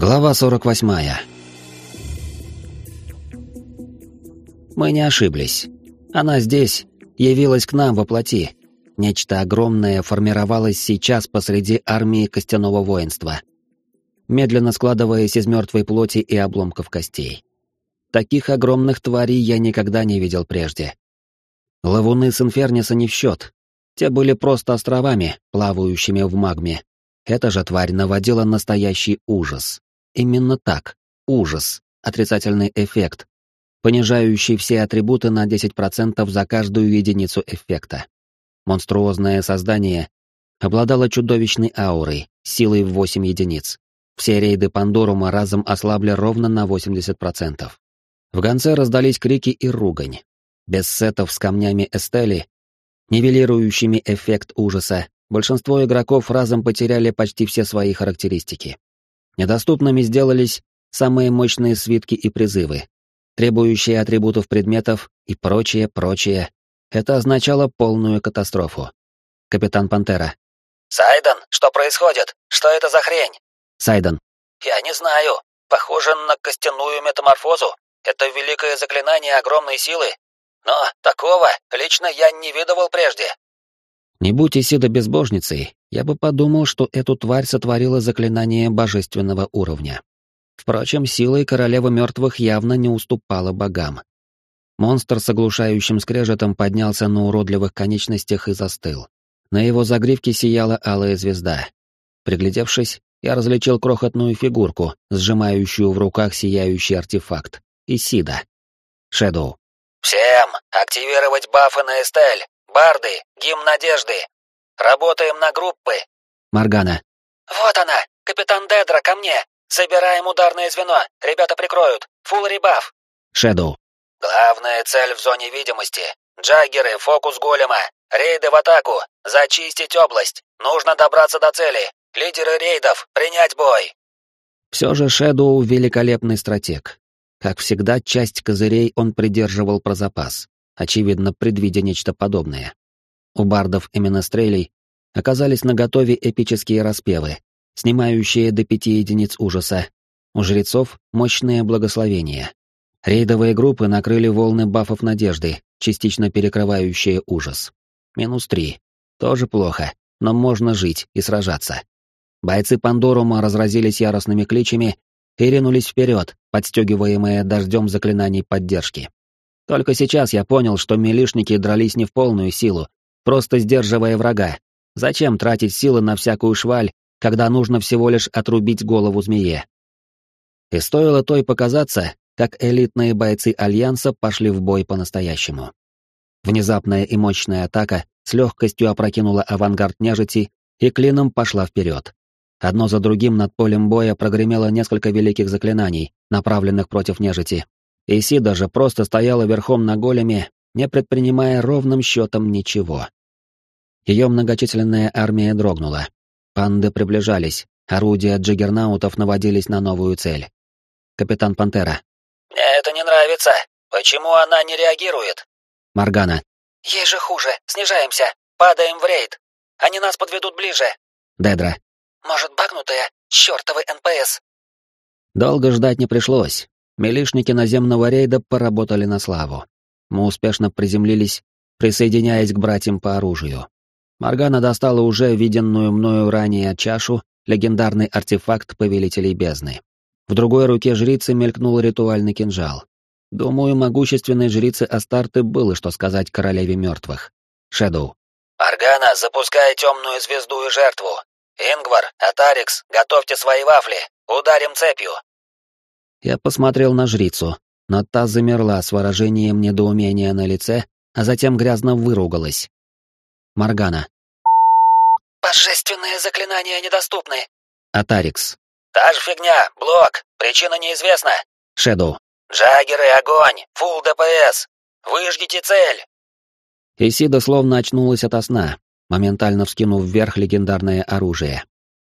Глава 48. Мы не ошиблись. Она здесь, явилась к нам во плоти. Нечто огромное формировалось сейчас посреди армии костяного воинства, медленно складываясь из мертвой плоти и обломков костей. Таких огромных тварей я никогда не видел прежде. Лавуны с Инферниса не в счет. Те были просто островами, плавающими в магме. Эта же тварь наводила настоящий ужас. Именно так. Ужас. Отрицательный эффект. Понижающий все атрибуты на 10% за каждую единицу эффекта. Монструозное создание обладало чудовищной аурой, силой в 8 единиц. Все рейды Пандорума разом ослабли ровно на 80%. В гонце раздались крики и ругань. Без сетов с камнями Эстели, нивелирующими эффект ужаса, большинство игроков разом потеряли почти все свои характеристики. Недоступными сделались самые мощные свитки и призывы, требующие атрибутов предметов и прочее, прочее. Это означало полную катастрофу. Капитан Пантера. «Сайден, что происходит? Что это за хрень?» Сайден. «Я не знаю. Похоже на костяную метаморфозу. Это великое заклинание огромной силы. Но такого лично я не видывал прежде. Не будь Исида безбожницей, я бы подумал, что эту тварь сотворила заклинание божественного уровня. Впрочем, силой королевы мертвых явно не уступала богам. Монстр с оглушающим скрежетом поднялся на уродливых конечностях и застыл. На его загривке сияла алая звезда. Приглядевшись, я различил крохотную фигурку, сжимающую в руках сияющий артефакт. Исида. Шэдоу. «Всем активировать бафы на Эстель! Барды, гимн надежды. Работаем на группы. Маргана. Вот она, капитан Дедра, ко мне. Собираем ударное звено. Ребята прикроют. Фул ребаф. Шэдоу. Главная цель в зоне видимости. Джаггеры, фокус голема. Рейды в атаку. Зачистить область. Нужно добраться до цели. Лидеры рейдов, принять бой. Все же Шэдоу великолепный стратег. Как всегда, часть козырей он придерживал про запас очевидно, предвидя нечто подобное. У бардов и менестрелей оказались наготове эпические распевы, снимающие до пяти единиц ужаса. У жрецов — мощные благословения. Рейдовые группы накрыли волны бафов надежды, частично перекрывающие ужас. Минус три. Тоже плохо, но можно жить и сражаться. Бойцы Пандорума разразились яростными кличами и ринулись вперед, подстегиваемые дождем заклинаний поддержки. Только сейчас я понял, что милишники дрались не в полную силу, просто сдерживая врага. Зачем тратить силы на всякую шваль, когда нужно всего лишь отрубить голову змее? И стоило той показаться, как элитные бойцы Альянса пошли в бой по-настоящему. Внезапная и мощная атака с легкостью опрокинула авангард нежити и клином пошла вперед. Одно за другим над полем боя прогремело несколько великих заклинаний, направленных против нежити, Иси даже просто стояла верхом на големе, не предпринимая ровным счетом ничего. Ее многочисленная армия дрогнула. Панды приближались, орудия джиггернаутов наводились на новую цель. Капитан Пантера. «Мне это не нравится. Почему она не реагирует?» Моргана. «Ей же хуже. Снижаемся. Падаем в рейд. Они нас подведут ближе». Дедра. «Может, багнутая? Чёртовы НПС». Долго ждать не пришлось. Милишники наземного рейда поработали на славу. Мы успешно приземлились, присоединяясь к братьям по оружию. Моргана достала уже виденную мною ранее чашу, легендарный артефакт Повелителей Бездны. В другой руке жрицы мелькнул ритуальный кинжал. Думаю, могущественной жрице Астарты было что сказать королеве мертвых. Шэдоу. «Моргана, запускай темную звезду и жертву. Ингвар, Атарикс, готовьте свои вафли. Ударим цепью. Я посмотрел на жрицу, но та замерла с выражением недоумения на лице, а затем грязно выругалась. Маргана. «Божественные заклинания недоступны!» Атарикс. «Та же фигня, блок, причина неизвестна!» Шэдоу. «Джаггеры, огонь! Фулл ДПС! Выжгите цель!» Исида словно очнулась ото сна, моментально вскинув вверх легендарное оружие.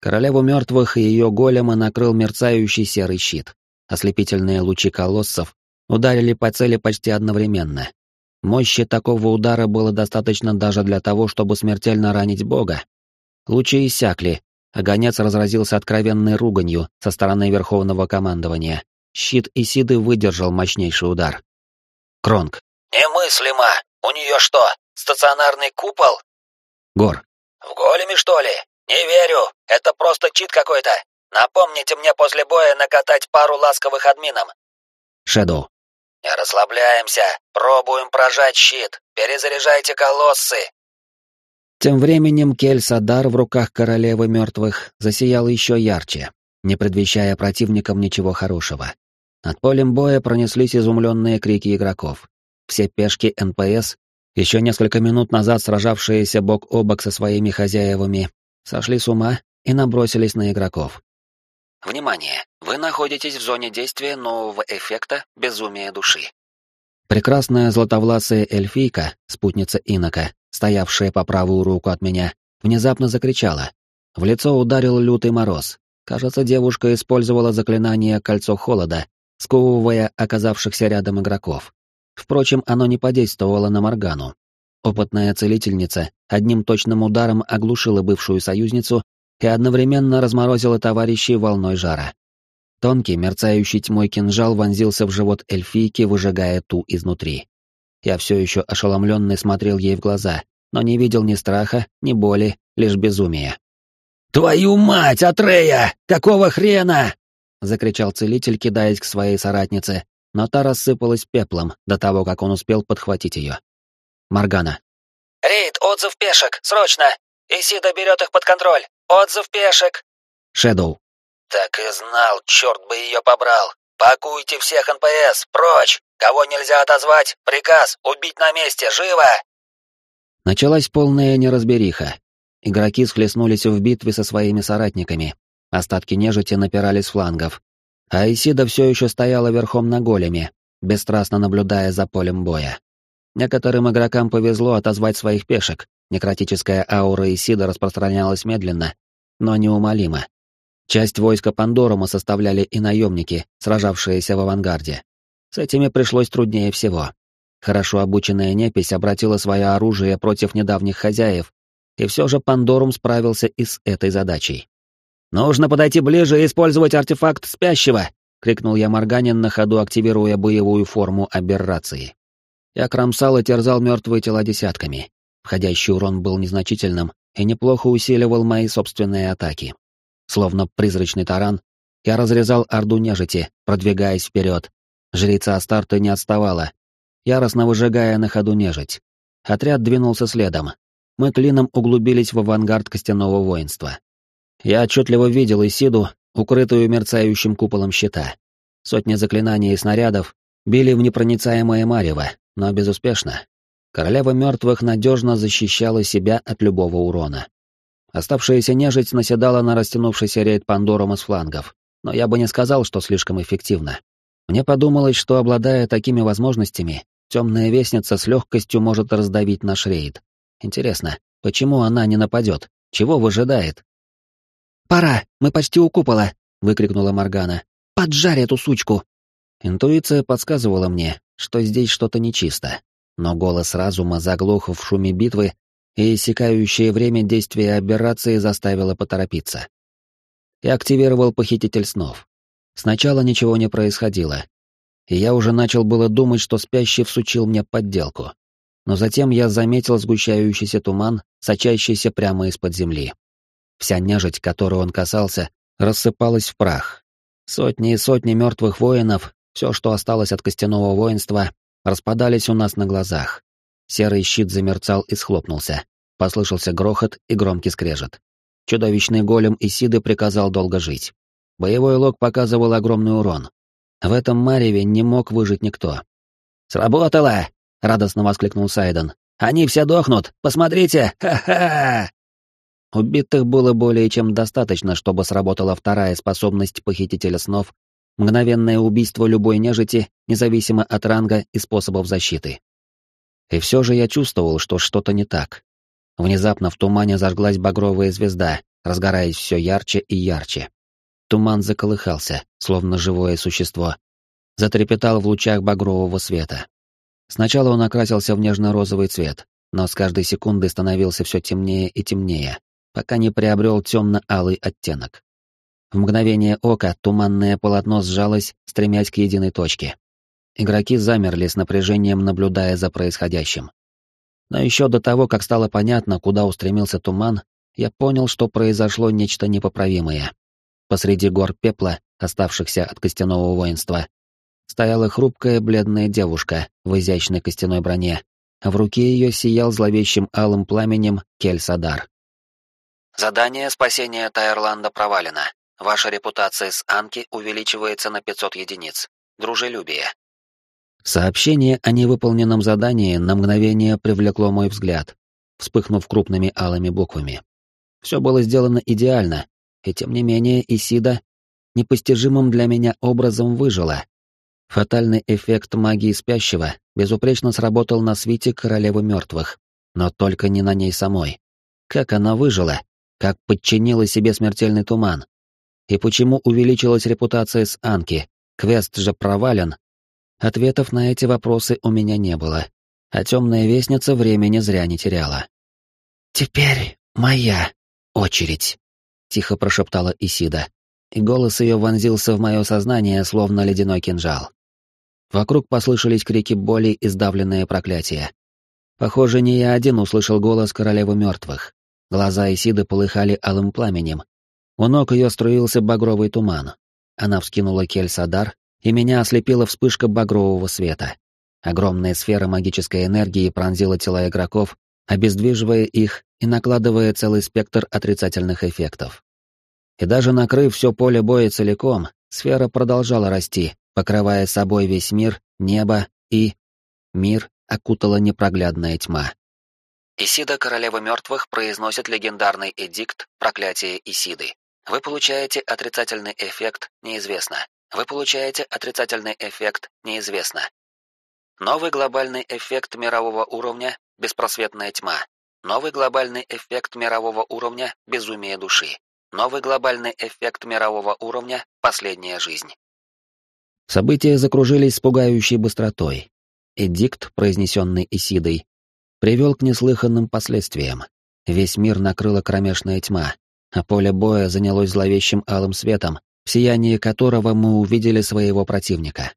Королеву мертвых и ее голема накрыл мерцающий серый щит. Ослепительные лучи колоссов ударили по цели почти одновременно. Мощи такого удара было достаточно даже для того, чтобы смертельно ранить бога. Лучи иссякли, а гонец разразился откровенной руганью со стороны Верховного командования. Щит Исиды выдержал мощнейший удар. Кронг. «Немыслимо! У нее что, стационарный купол?» Гор. «В големе, что ли? Не верю! Это просто чит какой-то! Напомните мне после боя накатать пару ласковых админам!» Шэдоу. «Не расслабляемся! Пробуем прожать щит! Перезаряжайте колоссы!» Тем временем Кель-Садар в руках королевы мертвых засиял еще ярче, не предвещая противникам ничего хорошего. Над полем боя пронеслись изумленные крики игроков. Все пешки НПС, еще несколько минут назад сражавшиеся бок о бок со своими хозяевами, сошли с ума и набросились на игроков. Внимание! Вы находитесь в зоне действия нового эффекта «Безумие души». Прекрасная златовласая эльфийка, спутница Инока, стоявшая по правую руку от меня, внезапно закричала. В лицо ударил лютый мороз. Кажется, девушка использовала заклинание «Кольцо холода», сковывая оказавшихся рядом игроков. Впрочем, оно не подействовало на Моргану. Опытная целительница одним точным ударом оглушила бывшую союзницу и одновременно разморозила товарищей волной жара. Тонкий, мерцающий тьмой кинжал вонзился в живот эльфийки, выжигая ту изнутри. Я все еще ошеломленный смотрел ей в глаза, но не видел ни страха, ни боли, лишь безумие. «Твою мать, Атрея! Какого хрена?» — закричал целитель, кидаясь к своей соратнице, но та рассыпалась пеплом до того, как он успел подхватить ее. Маргана. «Рейд, отзыв пешек, срочно! Исида берет их под контроль! Отзыв пешек!» Шэдоу. «Так и знал, черт бы ее побрал! Пакуйте всех НПС, прочь! Кого нельзя отозвать? Приказ, убить на месте, живо!» Началась полная неразбериха. Игроки схлестнулись в битве со своими соратниками. Остатки нежити напирали с флангов. А Исида все еще стояла верхом на големе, бесстрастно наблюдая за полем боя. Некоторым игрокам повезло отозвать своих пешек. Некротическая аура Исида распространялась медленно, но неумолимо. Часть войска Пандорума составляли и наемники, сражавшиеся в авангарде. С этими пришлось труднее всего. Хорошо обученная непись обратила свое оружие против недавних хозяев, и все же Пандорум справился и с этой задачей. «Нужно подойти ближе и использовать артефакт спящего!» — крикнул я Морганин на ходу, активируя боевую форму аберрации. Я кромсал и терзал мертвые тела десятками. Входящий урон был незначительным и неплохо усиливал мои собственные атаки. Словно призрачный таран, я разрезал орду нежити, продвигаясь вперед. Жрица Астарты не отставала, яростно выжигая на ходу нежить. Отряд двинулся следом. Мы клином углубились в авангард костяного воинства. Я отчетливо видел Исиду, укрытую мерцающим куполом щита. Сотни заклинаний и снарядов били в непроницаемое марево, но безуспешно. Королева мертвых надежно защищала себя от любого урона. Оставшаяся нежить наседала на растянувшийся рейд Пандорума с флангов, но я бы не сказал, что слишком эффективно. Мне подумалось, что, обладая такими возможностями, темная вестница с легкостью может раздавить наш рейд. Интересно, почему она не нападет? Чего выжидает? «Пора, мы почти у купола!» — выкрикнула Моргана. «Поджарь эту сучку!» Интуиция подсказывала мне, что здесь что-то нечисто, но голос разума заглох в шуме битвы и иссякающее время действия операции заставило поторопиться. Я активировал похититель снов. Сначала ничего не происходило, и я уже начал было думать, что спящий всучил мне подделку. Но затем я заметил сгущающийся туман, сочащийся прямо из-под земли. Вся нежить, которую он касался, рассыпалась в прах. Сотни и сотни мертвых воинов, все, что осталось от костяного воинства, распадались у нас на глазах. Серый щит замерцал и схлопнулся. Послышался грохот и громкий скрежет. Чудовищный голем Исиды приказал долго жить. Боевой лог показывал огромный урон. В этом мареве не мог выжить никто. «Сработало!» — радостно воскликнул Сайден. «Они все дохнут! Посмотрите! Ха-ха!» Убитых было более чем достаточно, чтобы сработала вторая способность похитителя снов — мгновенное убийство любой нежити, независимо от ранга и способов защиты. И все же я чувствовал, что что-то не так. Внезапно в тумане зажглась багровая звезда, разгораясь все ярче и ярче. Туман заколыхался, словно живое существо. Затрепетал в лучах багрового света. Сначала он окрасился в нежно-розовый цвет, но с каждой секундой становился все темнее и темнее. пока не приобрел темно-алый оттенок. В мгновение ока туманное полотно сжалось, стремясь к единой точке. Игроки замерли с напряжением, наблюдая за происходящим. Но еще до того, как стало понятно, куда устремился туман, я понял, что произошло нечто непоправимое. Посреди гор пепла, оставшихся от костяного воинства, стояла хрупкая бледная девушка в изящной костяной броне, а в руке ее сиял зловещим алым пламенем Кельсадар. Задание спасения Тайрланда провалено. Ваша репутация с Анки увеличивается на 500 единиц. Дружелюбие. Сообщение о невыполненном задании на мгновение привлекло мой взгляд, вспыхнув крупными алыми буквами. Все было сделано идеально, и тем не менее Исида непостижимым для меня образом выжила. Фатальный эффект магии спящего безупречно сработал на свите королевы мертвых, но только не на ней самой. Как она выжила? Как подчинила себе смертельный туман? И почему увеличилась репутация с Анки? Квест же провален. Ответов на эти вопросы у меня не было, а темная вестница времени зря не теряла. «Теперь моя очередь», — тихо прошептала Исида, и голос ее вонзился в мое сознание, словно ледяной кинжал. Вокруг послышались крики боли и сдавленные проклятия. Похоже, не я один услышал голос королевы мертвых. Глаза Исиды полыхали алым пламенем. У ног ее струился багровый туман. Она вскинула кельсадар, и меня ослепила вспышка багрового света. Огромная сфера магической энергии пронзила тела игроков, обездвиживая их и накладывая целый спектр отрицательных эффектов. И даже накрыв все поле боя целиком, сфера продолжала расти, покрывая собой весь мир, небо и... Мир окутала непроглядная тьма. Исида, королева мертвых, произносит легендарный эдикт «Проклятие Исиды». Вы получаете отрицательный эффект «Неизвестно». Вы получаете отрицательный эффект «Неизвестно». Новый глобальный эффект мирового уровня «Беспросветная тьма». Новый глобальный эффект мирового уровня «Безумие души». Новый глобальный эффект мирового уровня «Последняя жизнь». События закружились с пугающей быстротой. Эдикт, произнесенный Исидой, привел к неслыханным последствиям. Весь мир накрыла кромешная тьма, а поле боя занялось зловещим алым светом, в сиянии которого мы увидели своего противника.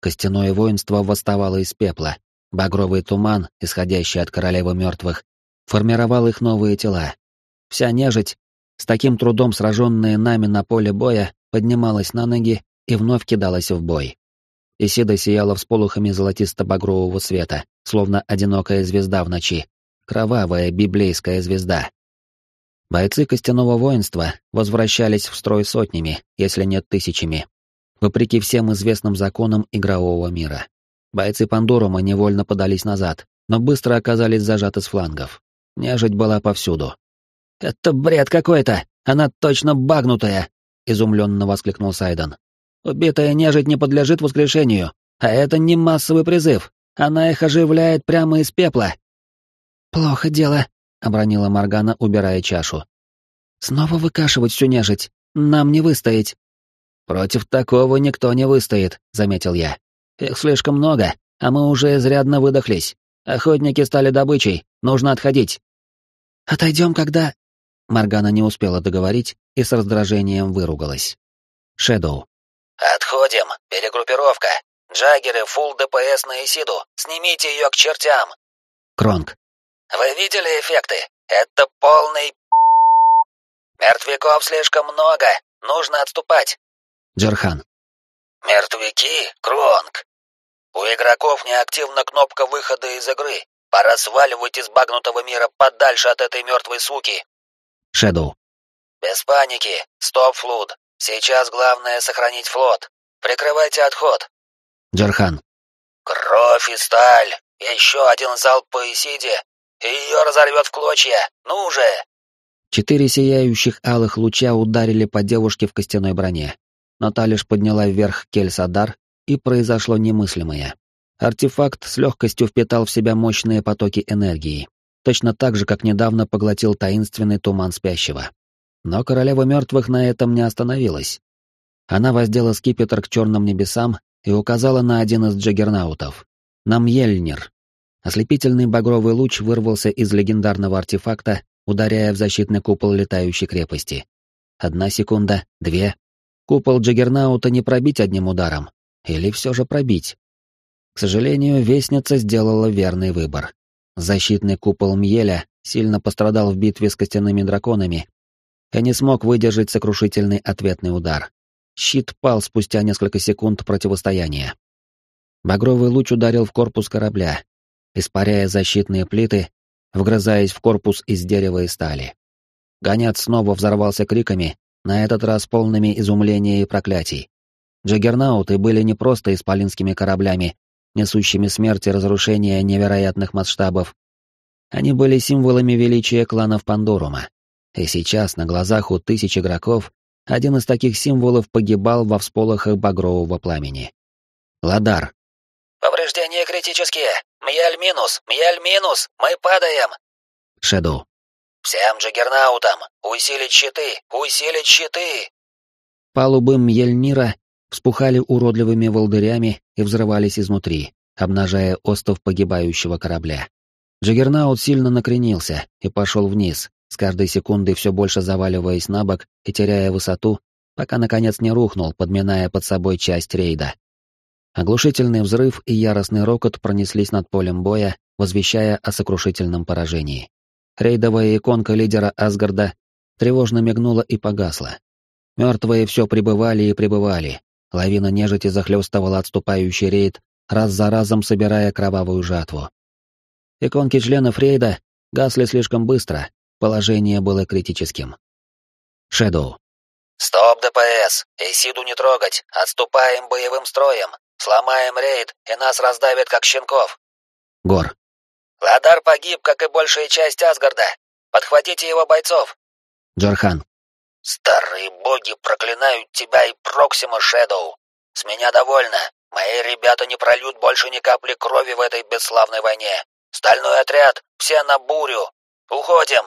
Костяное воинство восставало из пепла, багровый туман, исходящий от королевы мертвых, формировал их новые тела. Вся нежить, с таким трудом сраженная нами на поле боя, поднималась на ноги и вновь кидалась в бой. Исида сияла всполохами золотисто-багрового света, словно одинокая звезда в ночи, кровавая библейская звезда. Бойцы костяного воинства возвращались в строй сотнями, если нет тысячами, вопреки всем известным законам игрового мира. Бойцы Пандорума невольно подались назад, но быстро оказались зажаты с флангов. Нежить была повсюду. «Это бред какой-то! Она точно багнутая!» — изумленно воскликнул Сайден. Убитая нежить не подлежит воскрешению, а это не массовый призыв. Она их оживляет прямо из пепла. Плохо дело, обронила Маргана, убирая чашу. Снова выкашивать всю нежить. Нам не выстоять. Против такого никто не выстоит, заметил я. Их слишком много, а мы уже изрядно выдохлись. Охотники стали добычей, нужно отходить. Отойдем, когда... Маргана не успела договорить и с раздражением выругалась. Шэдоу. «Отходим! Перегруппировка! Джаггеры, фулл ДПС на Исиду! Снимите ее к чертям!» Кронг. «Вы видели эффекты? Это полный...» «Мертвяков слишком много! Нужно отступать!» Джерхан. «Мертвяки? Кронг! У игроков неактивна кнопка выхода из игры. Пора сваливать из багнутого мира подальше от этой мертвой суки!» Шэдоу. «Без паники! Стоп, Флуд! Сейчас главное сохранить флот. Прикрывайте отход. Джархан. Кровь и сталь. Еще один залп по Исиде. Ее разорвет в клочья. Ну же! Четыре сияющих алых луча ударили по девушке в костяной броне. Но подняла вверх Кельсадар, и произошло немыслимое. Артефакт с легкостью впитал в себя мощные потоки энергии, точно так же, как недавно поглотил таинственный туман спящего. Но королева мертвых на этом не остановилась. Она воздела скипетр к черным небесам и указала на один из джаггернаутов. На Мьельнир. Ослепительный багровый луч вырвался из легендарного артефакта ударяя в защитный купол летающей крепости. Одна секунда, две. Купол Джаггернаута не пробить одним ударом. Или все же пробить? К сожалению, Вестница сделала верный выбор. Защитный купол Мьеля сильно пострадал в битве с костяными драконами и не смог выдержать сокрушительный ответный удар. Щит пал спустя несколько секунд противостояния. Багровый луч ударил в корпус корабля, испаряя защитные плиты, вгрызаясь в корпус из дерева и стали. Гонец снова взорвался криками, на этот раз полными изумления и проклятий. Джаггернауты были не просто исполинскими кораблями, несущими смерть и разрушение невероятных масштабов. Они были символами величия кланов Пандорума. И сейчас, на глазах у тысяч игроков, один из таких символов погибал во всполохах багрового пламени. Ладар. «Повреждения критические! Мьяль минус! Мьяль минус! Мы падаем!» Шэдоу. «Всем джаггернаутам! Усилить щиты! Усилить щиты!» Палубы Мьельнира вспухали уродливыми волдырями и взрывались изнутри, обнажая остов погибающего корабля. Джаггернаут сильно накренился и пошел вниз, с каждой секундой все больше заваливаясь на бок и теряя высоту, пока наконец не рухнул, подминая под собой часть рейда. Оглушительный взрыв и яростный рокот пронеслись над полем боя, возвещая о сокрушительном поражении. Рейдовая иконка лидера Асгарда тревожно мигнула и погасла. Мертвые все пребывали и пребывали. Лавина нежити захлестывала отступающий рейд, раз за разом собирая кровавую жатву. Иконки членов рейда гасли слишком быстро, Положение было критическим. Шэдоу. «Стоп, ДПС! Исиду не трогать! Отступаем боевым строем! Сломаем рейд, и нас раздавят, как щенков!» Гор. «Ладар погиб, как и большая часть Асгарда! Подхватите его бойцов!» Джорхан. «Старые боги проклинают тебя и Проксима, Шэдоу! С меня довольно! Мои ребята не прольют больше ни капли крови в этой бесславной войне! Стальной отряд! Все на бурю! Уходим!»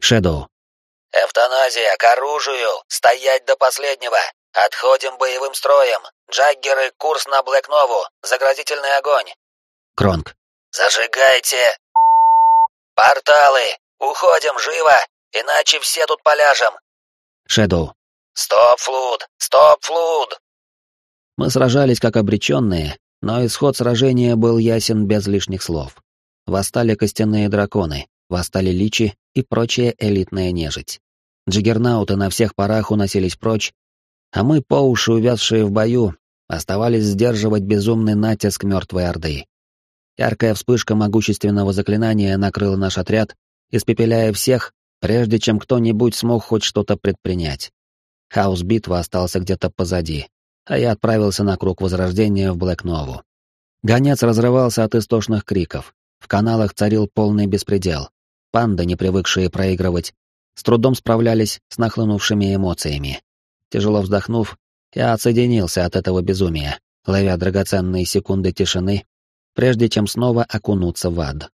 Шэдоу. «Эвтаназия, к оружию! Стоять до последнего! Отходим боевым строем! Джаггеры, курс на Блэкнову! Заградительный огонь!» Кронг. «Зажигайте! Порталы! Уходим, живо! Иначе все тут поляжем!» Шэдоу. «Стоп, Флуд! Стоп, Флуд!» Мы сражались как обреченные, но исход сражения был ясен без лишних слов. Восстали костяные драконы, восстали личи и прочая элитная нежить. Джиггернауты на всех парах уносились прочь, а мы, по уши увязшие в бою, оставались сдерживать безумный натиск мертвой орды. Яркая вспышка могущественного заклинания накрыла наш отряд, испепеляя всех, прежде чем кто-нибудь смог хоть что-то предпринять. Хаос битвы остался где-то позади, а я отправился на круг возрождения в Блэкнову. Гонец разрывался от истошных криков. В каналах царил полный беспредел. Панды, не привыкшие проигрывать, с трудом справлялись с нахлынувшими эмоциями. Тяжело вздохнув, я отсоединился от этого безумия, ловя драгоценные секунды тишины, прежде чем снова окунуться в ад.